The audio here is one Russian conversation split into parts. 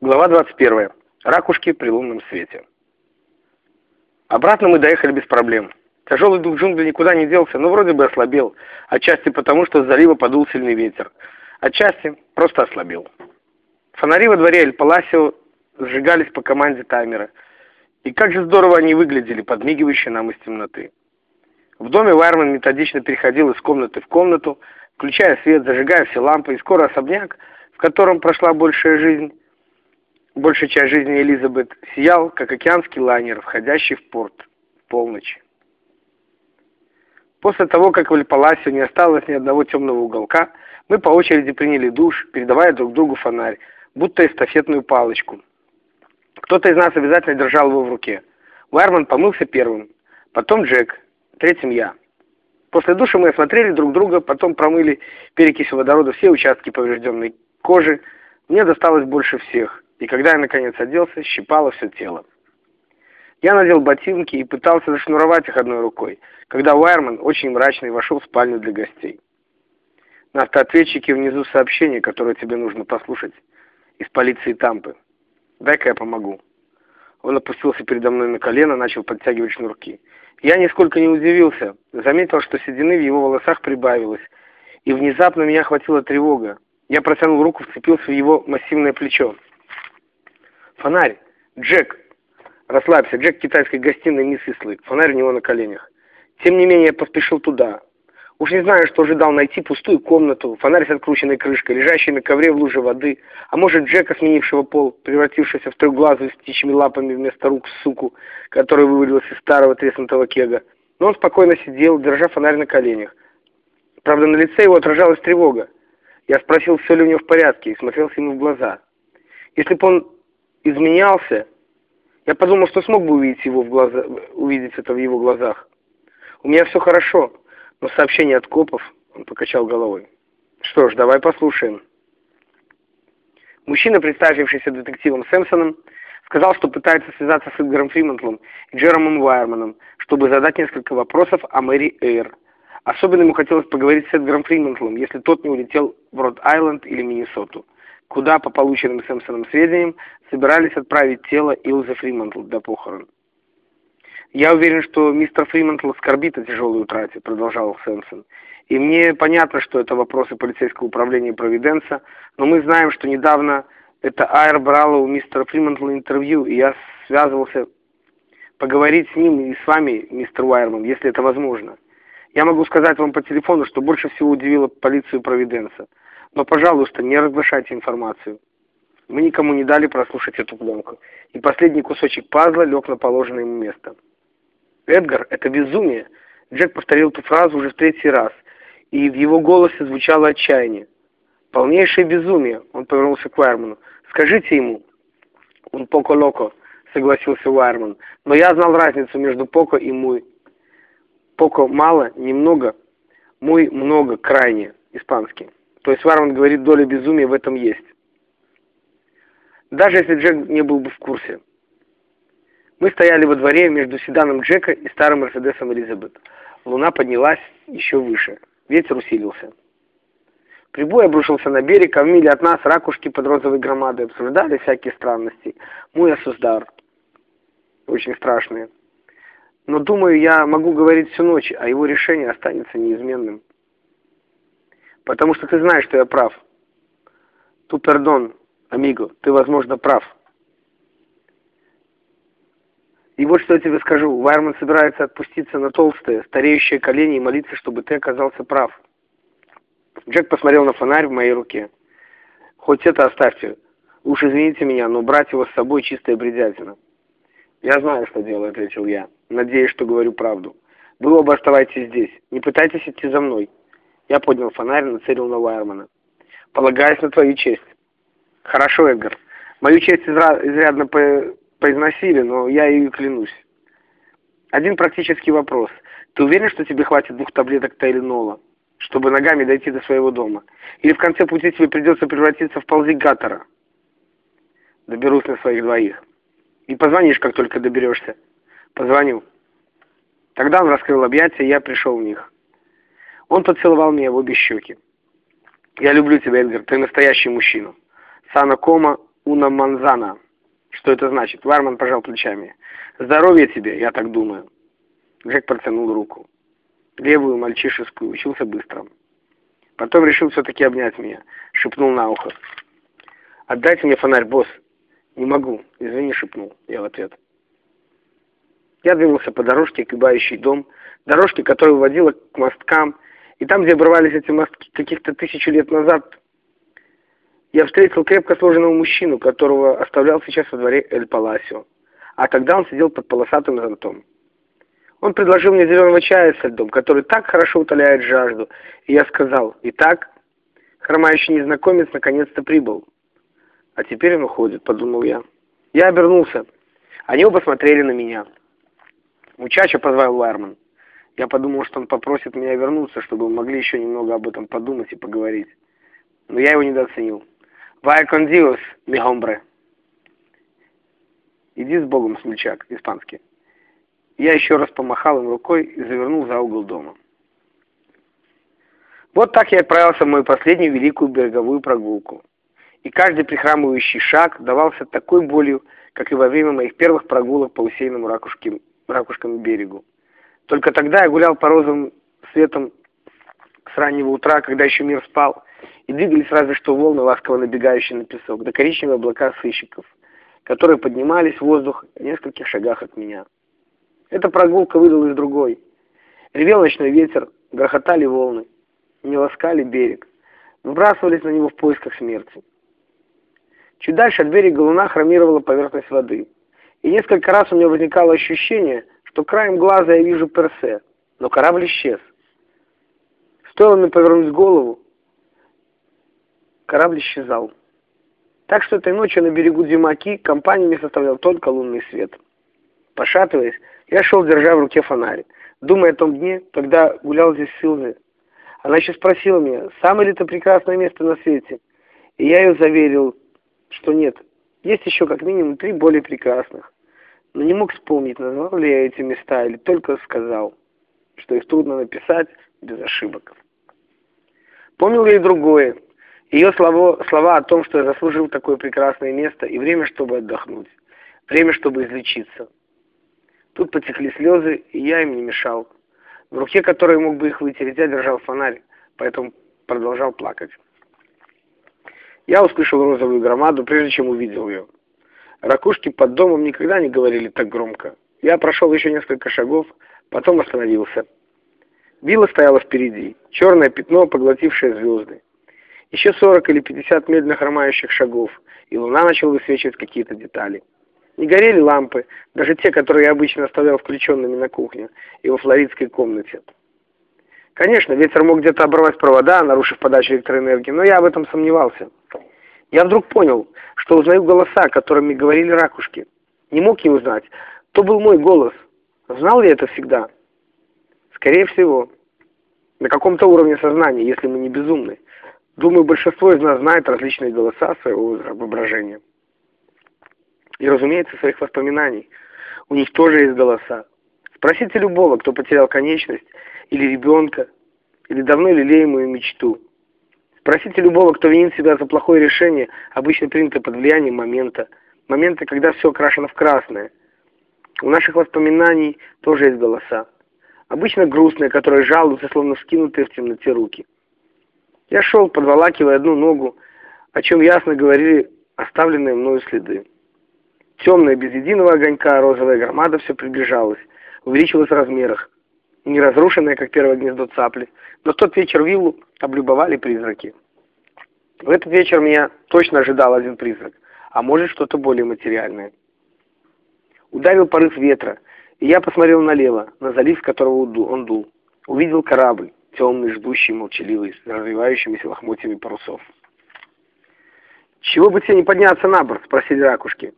Глава 21. Ракушки при лунном свете. Обратно мы доехали без проблем. Тяжелый дух джунглей никуда не делся, но вроде бы ослабел. Отчасти потому, что с залива подул сильный ветер. Отчасти просто ослабел. Фонари во дворе Эль-Паласио сжигались по команде таймера. И как же здорово они выглядели, подмигивающие нам из темноты. В доме Вайерман методично переходил из комнаты в комнату, включая свет, зажигая все лампы, и скоро особняк, в котором прошла большая жизнь, большая часть жизни Элизабет, сиял, как океанский лайнер, входящий в порт в полночь. После того, как в Эль-Паласио не осталось ни одного темного уголка, мы по очереди приняли душ, передавая друг другу фонарь, будто эстафетную палочку. Кто-то из нас обязательно держал его в руке. Уайерман помылся первым, потом Джек, третьим я. После душа мы осмотрели друг друга, потом промыли перекисью водорода все участки поврежденной кожи. Мне досталось больше всех и когда я наконец оделся, щипало все тело. Я надел ботинки и пытался зашнуровать их одной рукой, когда Уайерман, очень мрачный, вошел в спальню для гостей. На автоответчике внизу сообщение, которое тебе нужно послушать, из полиции Тампы. Дай-ка я помогу. Он опустился передо мной на колено, начал подтягивать шнурки. Я нисколько не удивился, заметил, что седины в его волосах прибавилось, и внезапно меня охватила тревога. Я протянул руку, вцепился в его массивное плечо. Фонарь! Джек! Расслабься, Джек китайской гостиной не сыслый. Фонарь у него на коленях. Тем не менее, я поспешил туда. Уж не знаю, что ожидал найти пустую комнату, фонарь с открученной крышкой, лежащий на ковре в луже воды, а может Джека, сменившего пол, превратившегося в трехглазую с птичьими лапами вместо рук суку, который вывалилась из старого треснутого кега. Но он спокойно сидел, держа фонарь на коленях. Правда, на лице его отражалась тревога. Я спросил, все ли у него в порядке, и смотрелся ему в глаза. Если бы он изменялся, я подумал, что смог бы увидеть его в глаза, увидеть это в его глазах. У меня все хорошо, но сообщение от копов, он покачал головой. Что ж, давай послушаем. Мужчина, представившийся детективом Сэмпсоном, сказал, что пытается связаться с Эдгаром Фримантлом и Джеромом Вайерманом, чтобы задать несколько вопросов о Мэри Айр. Особенно ему хотелось поговорить с Эдгаром Фримантлом, если тот не улетел в Род-Айленд или Миннесоту куда, по полученным Сэмпсоном сведениям, собирались отправить тело Илзы Фримантл для похорон. «Я уверен, что мистер Фримантл скорбит о тяжелой утрате», — продолжал Сэмпсон. «И мне понятно, что это вопросы полицейского управления Провиденса, но мы знаем, что недавно это Айр брала у мистера Фримантла интервью, и я связывался поговорить с ним и с вами, мистер Уайерман, если это возможно. Я могу сказать вам по телефону, что больше всего удивило полицию Провиденса — но, пожалуйста, не разглашайте информацию. Мы никому не дали прослушать эту пленку, и последний кусочек пазла лег на положенное ему место. «Эдгар, это безумие!» Джек повторил эту фразу уже в третий раз, и в его голосе звучало отчаяние. «Полнейшее безумие!» Он повернулся к Уайерману. «Скажите ему!» «Он поко локо», — согласился Уайерман. «Но я знал разницу между поко и муй. Поко мало, немного, муй много, крайне, испанский». То есть Варман говорит, доля безумия в этом есть. Даже если Джек не был бы в курсе. Мы стояли во дворе между седаном Джека и старым Мерседесом Элизабет. Луна поднялась еще выше. Ветер усилился. Прибой обрушился на берег, а в миле от нас ракушки под розовой громадой обсуждали всякие странности. Мой осуздар. Очень страшные. Но, думаю, я могу говорить всю ночь, а его решение останется неизменным. Потому что ты знаешь, что я прав. Ту пердон, амиго, ты, возможно, прав. И вот что я тебе скажу. Вайерман собирается отпуститься на толстые, стареющие колени и молиться, чтобы ты оказался прав. Джек посмотрел на фонарь в моей руке. Хоть это оставьте. Уж извините меня, но брать его с собой чистая бредятина. Я знаю, что делаю, ответил я. Надеюсь, что говорю правду. Вы оба оставайтесь здесь. Не пытайтесь идти за мной. Я поднял фонарь и нацелил на Вайермана. «Полагаюсь на твою честь». «Хорошо, Эдгар. Мою честь изрядно по поизносили, но я ее клянусь. Один практический вопрос. Ты уверен, что тебе хватит двух таблеток Тайленола, чтобы ногами дойти до своего дома? Или в конце пути тебе придется превратиться в ползигатора? Доберусь на своих двоих. И позвонишь, как только доберешься. Позвоню. Тогда он раскрыл объятия, и я пришел в них. Он поцеловал меня в обе щеки. «Я люблю тебя, Эдгар, ты настоящий мужчина. Сана Кома «Уна Манзана». Что это значит? Варман пожал плечами. «Здоровья тебе, я так думаю». Джек протянул руку. Левую, мальчишескую, учился быстро. Потом решил все-таки обнять меня. Шепнул на ухо. «Отдайте мне фонарь, босс». «Не могу, извини», — шепнул я в ответ. Я двинулся по дорожке, кибающий дом, дорожке, которая уводила к мосткам, и там, где обрывались эти мостки каких-то тысячу лет назад, я встретил крепко сложенного мужчину, которого оставлял сейчас во дворе Эль Паласио. А тогда он сидел под полосатым зонтом. Он предложил мне зеленого чая со льдом, который так хорошо утоляет жажду, и я сказал, «Итак, хромающий незнакомец наконец-то прибыл». «А теперь он уходит», — подумал я. Я обернулся. Они оба смотрели на меня. «Мучача», — позвал Ларман. Я подумал, что он попросит меня вернуться, чтобы мы могли еще немного об этом подумать и поговорить. Но я его недооценил. «Вай кондиос, ми гомбре». «Иди с Богом, смельчак», испанский. Я еще раз помахал им рукой и завернул за угол дома. Вот так я отправился в мою последнюю великую береговую прогулку и каждый прихрамывающий шаг давался такой болью, как и во время моих первых прогулок по усеянному ракушкам, ракушкам берегу. Только тогда я гулял по розовым светом с раннего утра, когда еще мир спал, и двигались разве что волны, ласково набегающие на песок, да коричневые облака сыщиков, которые поднимались в воздух в нескольких шагах от меня. Эта прогулка выдалась другой. Ревел ночной ветер, грохотали волны, не ласкали берег, выбрасывались на него в поисках смерти. Чуть дальше от берега луна хромировала поверхность воды. И несколько раз у меня возникало ощущение, что краем глаза я вижу Персе, но корабль исчез. Стоило мне повернуть голову, корабль исчезал. Так что этой ночью на берегу Димаки компанию не составлял только лунный свет. Пошатываясь, я шел, держа в руке фонарь, думая о том дне, когда гулял здесь Силви. Она еще спросила меня, самое ли это прекрасное место на свете, и я ее заверил, что нет. Есть еще как минимум три более прекрасных. Но не мог вспомнить, назвал ли я эти места или только сказал, что их трудно написать без ошибок. Помнил я и другое. Ее слова, слова о том, что я заслужил такое прекрасное место и время, чтобы отдохнуть. Время, чтобы излечиться. Тут потекли слезы, и я им не мешал. В руке, которой мог бы их вытереть, я держал фонарь, поэтому продолжал плакать. Я услышал розовую громаду, прежде чем увидел ее. Ракушки под домом никогда не говорили так громко. Я прошел еще несколько шагов, потом остановился. Вилла стояла впереди, черное пятно, поглотившее звезды. Еще сорок или пятьдесят медленно хромающих шагов, и луна начала высвечивать какие-то детали. Не горели лампы, даже те, которые я обычно оставлял включенными на кухне и во флоридской комнате. Конечно, ветер мог где-то оборвать провода, нарушив подачу электроэнергии, но я об этом сомневался. Я вдруг понял, что узнаю голоса, которыми говорили ракушки. Не мог не узнать. То был мой голос. Знал я это всегда? Скорее всего. На каком-то уровне сознания, если мы не безумны. Думаю, большинство из нас знает различные голоса своего воображения. И, разумеется, своих воспоминаний. У них тоже есть голоса. Спросите любого, кто потерял конечность, или ребенка, или давно лелеемую мечту. Спросите любого, кто винит себя за плохое решение, обычно принято под влиянием момента. Момента, когда все окрашено в красное. У наших воспоминаний тоже есть голоса. Обычно грустные, которые жалуются, словно скинутые в темноте руки. Я шел, подволакивая одну ногу, о чем ясно говорили оставленные мною следы. Темная, без единого огонька, розовая громада все приближалась, увеличилась в размерах не разрушенная, как первое гнездо цапли. Но в тот вечер виллу облюбовали призраки. В этот вечер меня точно ожидал один призрак, а может что-то более материальное. Ударил порыв ветра, и я посмотрел налево, на залив, которого он дул. Увидел корабль, темный, ждущий, молчаливый, с развивающимися лохмотьями парусов. «Чего бы тебе не подняться на борт?» — спросили ракушки,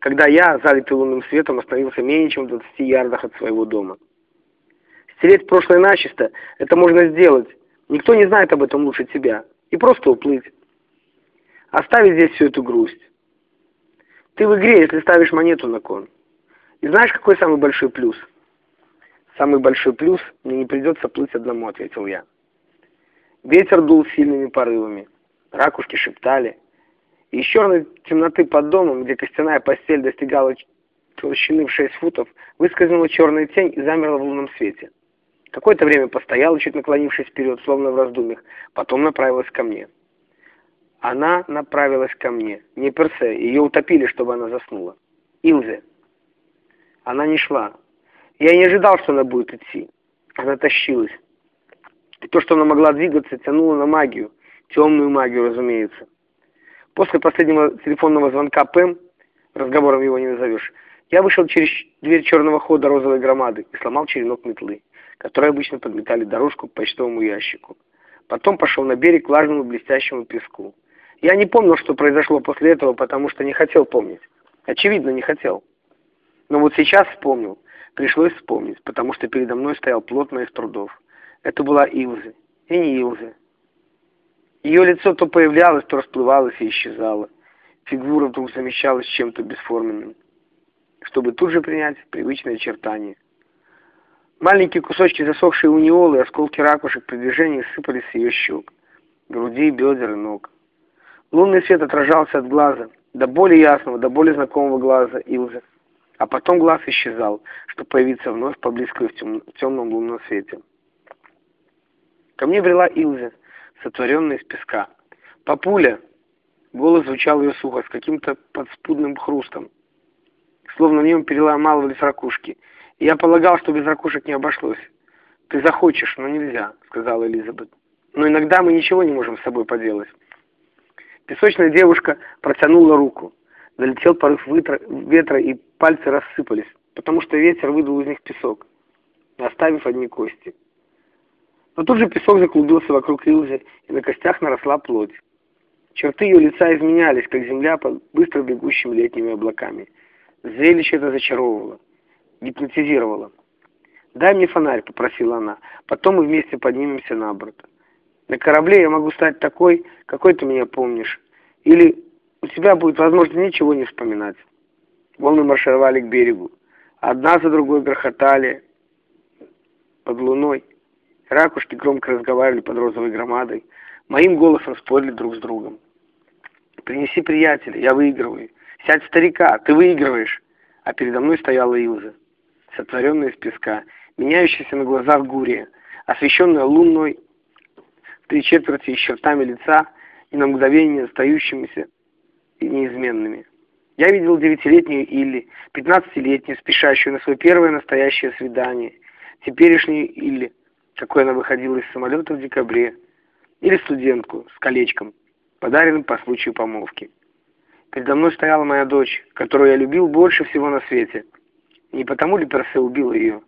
когда я, залитый лунным светом, остановился менее чем в 20 ярдах от своего дома. Стереть прошлое начисто – это можно сделать. Никто не знает об этом лучше тебя. И просто уплыть. Оставить здесь всю эту грусть. Ты в игре, если ставишь монету на кон. И знаешь, какой самый большой плюс? Самый большой плюс – мне не придется плыть одному, ответил я. Ветер дул сильными порывами. Ракушки шептали. И из черной темноты под домом, где костяная постель достигала толщины в шесть футов, выскользнула черная тень и замерла в лунном свете. Какое-то время постояла, чуть наклонившись вперед, словно в раздумьях, потом направилась ко мне. Она направилась ко мне. Не Персе, ее утопили, чтобы она заснула. Илзе. Она не шла. Я не ожидал, что она будет идти. Она тащилась. И то, что она могла двигаться, тянуло на магию. Темную магию, разумеется. После последнего телефонного звонка Пэм, разговором его не назовешь, я вышел через дверь черного хода розовой громады и сломал черенок метлы, которой обычно подметали дорожку к почтовому ящику. Потом пошел на берег к влажному блестящему песку. Я не помнил, что произошло после этого, потому что не хотел помнить. Очевидно, не хотел. Но вот сейчас вспомнил. Пришлось вспомнить, потому что передо мной стоял плотно из трудов. Это была Илза. И не Илза. Ее лицо то появлялось, то расплывалось и исчезало. Фигура вдруг замещалась чем-то бесформенным, чтобы тут же принять привычные очертания. Маленькие кусочки засохшей униолы и осколки ракушек при движении сыпались с ее щек, груди, бедер и ног. Лунный свет отражался от глаза, до более ясного, до более знакомого глаза Илзы. А потом глаз исчезал, чтобы появиться вновь поблизко в, тем, в темном лунном свете. Ко мне брела Илза, сотворенная из песка. «Папуля!» Голос звучал ее сухо, с каким-то подспудным хрустом. Словно в нем переломалывались ракушки. Я полагал, что без ракушек не обошлось. «Ты захочешь, но нельзя», — сказала Элизабет. «Но иногда мы ничего не можем с собой поделать». Песочная девушка протянула руку. Долетел порыв ветра, и пальцы рассыпались, потому что ветер выдул из них песок, оставив одни кости. Но тут же песок заклубился вокруг Илзы, и на костях наросла плоть. Черты ее лица изменялись, как земля под быстро бегущими летними облаками. Зрелище это зачаровывало, гипнотизировало. «Дай мне фонарь», — попросила она, — «потом мы вместе поднимемся на борт. На корабле я могу стать такой, какой ты меня помнишь. Или у тебя будет возможность ничего не вспоминать». Волны маршировали к берегу. Одна за другой грохотали под луной. Ракушки громко разговаривали под розовой громадой. Моим голосом спорили друг с другом. «Принеси приятеля, я выигрываю. Сядь старика, ты выигрываешь». А передо мной стояла Илза, сотворенная из песка, меняющаяся на глазах гурия, освещенная луной в три четверти и чертами лица и на мгновение остающимися и неизменными. Я видел девятилетнюю Илли, пятнадцатилетнюю, спешащую на свое первое настоящее свидание, теперешнюю Илли, какой она выходила из самолета в декабре, или студентку с колечком, подаренным по случаю помолвки. Передо мной стояла моя дочь, которую я любил больше всего на свете. Не потому ли Персе убила ее?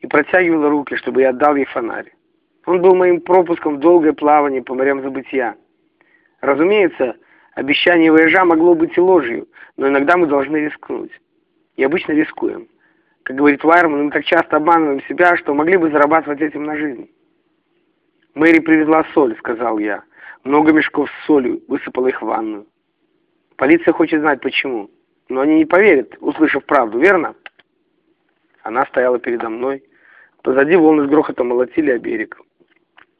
И протягивала руки, чтобы я отдал ей фонарь. Он был моим пропуском в долгое плавание по морям забытия. Разумеется, обещание вояжа могло быть и ложью, но иногда мы должны рискнуть. И обычно рискуем. Как говорит Вайерман, мы так часто обманываем себя, что могли бы зарабатывать этим на жизнь. «Мэри привезла соль», — сказал я. «Много мешков с солью, высыпала их в ванную». Полиция хочет знать, почему. Но они не поверят, услышав правду, верно? Она стояла передо мной. Позади волны с грохотом молотили о берег.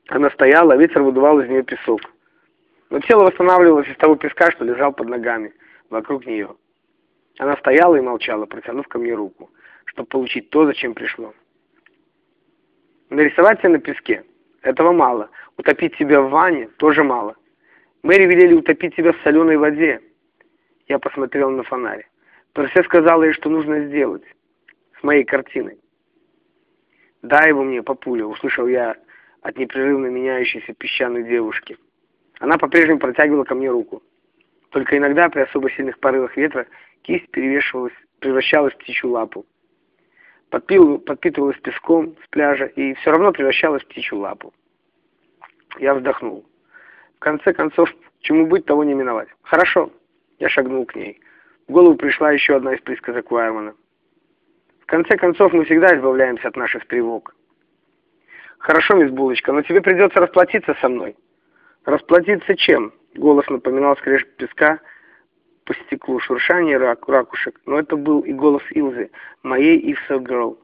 Она стояла, а ветер выдувал из нее песок. Но тело восстанавливалось из того песка, что лежал под ногами, вокруг нее. Она стояла и молчала, протянув ко мне руку, чтобы получить то, зачем пришло. Нарисовать себя на песке – этого мало. Утопить себя в ванне – тоже мало. Мэри велели утопить себя в соленой воде. Я посмотрел на фонарь. Персе сказала ей, что нужно сделать с моей картиной. «Дай его мне, папуля», — услышал я от непрерывно меняющейся песчаной девушки. Она по-прежнему протягивала ко мне руку. Только иногда при особо сильных порывах ветра кисть перевешивалась, превращалась в птичью лапу. Подпил, подпитывалась песком с пляжа и все равно превращалась в птичью лапу. Я вздохнул. В конце концов, чему быть, того не миновать. Хорошо. Я шагнул к ней. В голову пришла еще одна из присказок Уайермана. В конце концов, мы всегда избавляемся от наших тревог. Хорошо, мисс Булочка, но тебе придется расплатиться со мной. Расплатиться чем? Голос напоминал скрежет песка по стеклу, шуршание рак, ракушек, но это был и голос Илзы, моей Ивса Герл.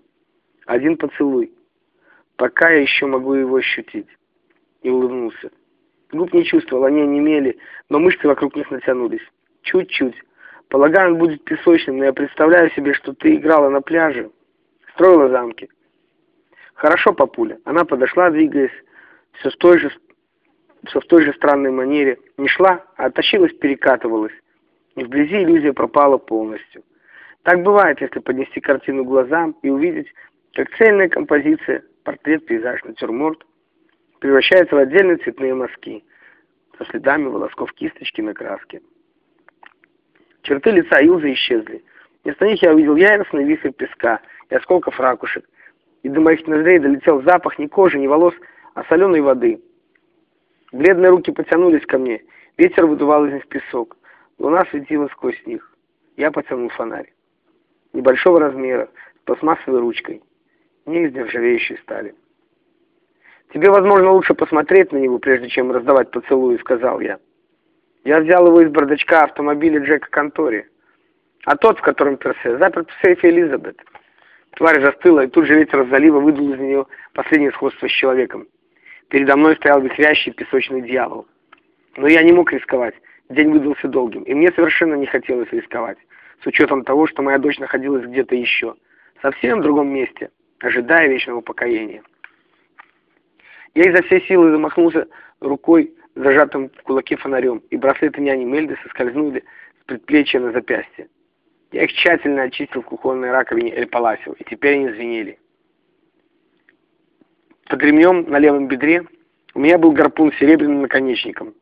Один поцелуй. Пока я еще могу его ощутить. И улыбнулся. Губ не чувствовал, они онемели, но мышцы вокруг них натянулись. Чуть-чуть. Полагаю, он будет песочным, но я представляю себе, что ты играла на пляже, строила замки. Хорошо, папуля. Она подошла, двигаясь, все с той же, все в той же странной манере. Не шла, а тащилась, перекатывалась. И вблизи иллюзия пропала полностью. Так бывает, если поднести картину глазам и увидеть, как цельная композиция, портрет, пейзаж, натюрморт, превращается в отдельные цветные мазки со следами волосков кисточки на краске. Черты лица Илзы исчезли. Вместо них я увидел яростный вихрь песка и осколков ракушек, и до моих ноздрей долетел запах не кожи, не волос, а соленой воды. Бледные руки потянулись ко мне, ветер выдувал из них песок, луна светила сквозь них. Я потянул фонарь. Небольшого размера, с пластмассовой ручкой, не из нержавеющей стали. «Тебе, возможно, лучше посмотреть на него, прежде чем раздавать поцелуи», — сказал я. Я взял его из бардачка автомобиля Джека Контори, а тот, в котором Персе, заперт в сейфе Элизабет. Тварь застыла, и тут же ветер залива выдул из нее последнее сходство с человеком. Передо мной стоял вихрящий песочный дьявол. Но я не мог рисковать. День выдался долгим, и мне совершенно не хотелось рисковать, с учетом того, что моя дочь находилась где-то еще, совсем в другом месте, ожидая вечного покаяния. Я изо всей силы замахнулся рукой зажатым в кулаке фонарем, и браслеты няни Мельды соскользнули с предплечья на запястье. Я их тщательно очистил в кухонной раковине Эль Паласио, и теперь они звенели. Под ремнем на левом бедре у меня был гарпун с серебряным наконечником.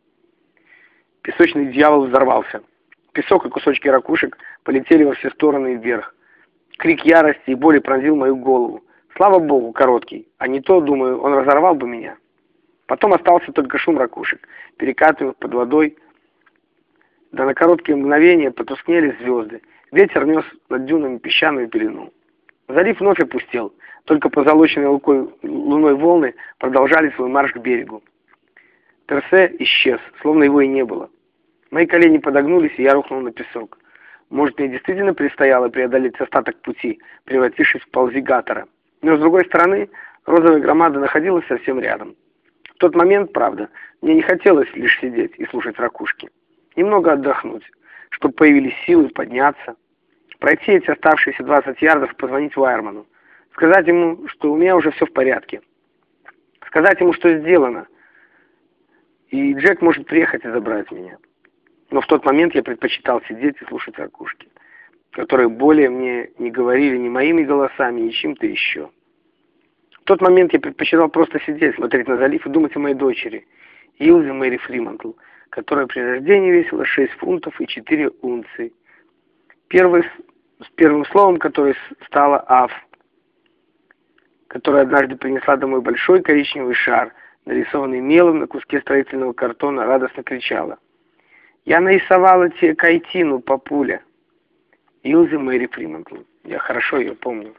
Песочный дьявол взорвался. Песок и кусочки ракушек полетели во все стороны и вверх. Крик ярости и боли пронзил мою голову. Слава богу, короткий, а не то, думаю, он разорвал бы меня. Потом остался только шум ракушек, перекатывая под водой. Да на короткие мгновения потускнели звезды. Ветер нес над дюнами песчаную пелену. Залив вновь опустел, только позолоченные лукой луной волны продолжали свой марш к берегу. Терсе исчез, словно его и не было. Мои колени подогнулись, и я рухнул на песок. Может, мне действительно предстояло преодолеть остаток пути, превратившись в ползигатора. Но, с другой стороны, розовая громада находилась совсем рядом. В тот момент, правда, мне не хотелось лишь сидеть и слушать ракушки. Немного отдохнуть, чтобы появились силы подняться, пройти эти оставшиеся 20 ярдов и позвонить Вайерману. Сказать ему, что у меня уже все в порядке. Сказать ему, что сделано. И Джек может приехать и забрать меня. Но в тот момент я предпочитал сидеть и слушать ракушки, которые более мне не говорили ни моими голосами, ни чем-то еще. В тот момент я предпочитал просто сидеть, смотреть на залив и думать о моей дочери, Илзе Мэри Фримантл, которая при рождении весила 6 фунтов и 4 унции. Первый, с первым словом которой стала «Аф», которая однажды принесла домой большой коричневый шар, нарисованный мелом на куске строительного картона, радостно кричала. «Я нарисовала тебе кайтину, папуля!» Илзе Мэри Фримантл. Я хорошо ее помню.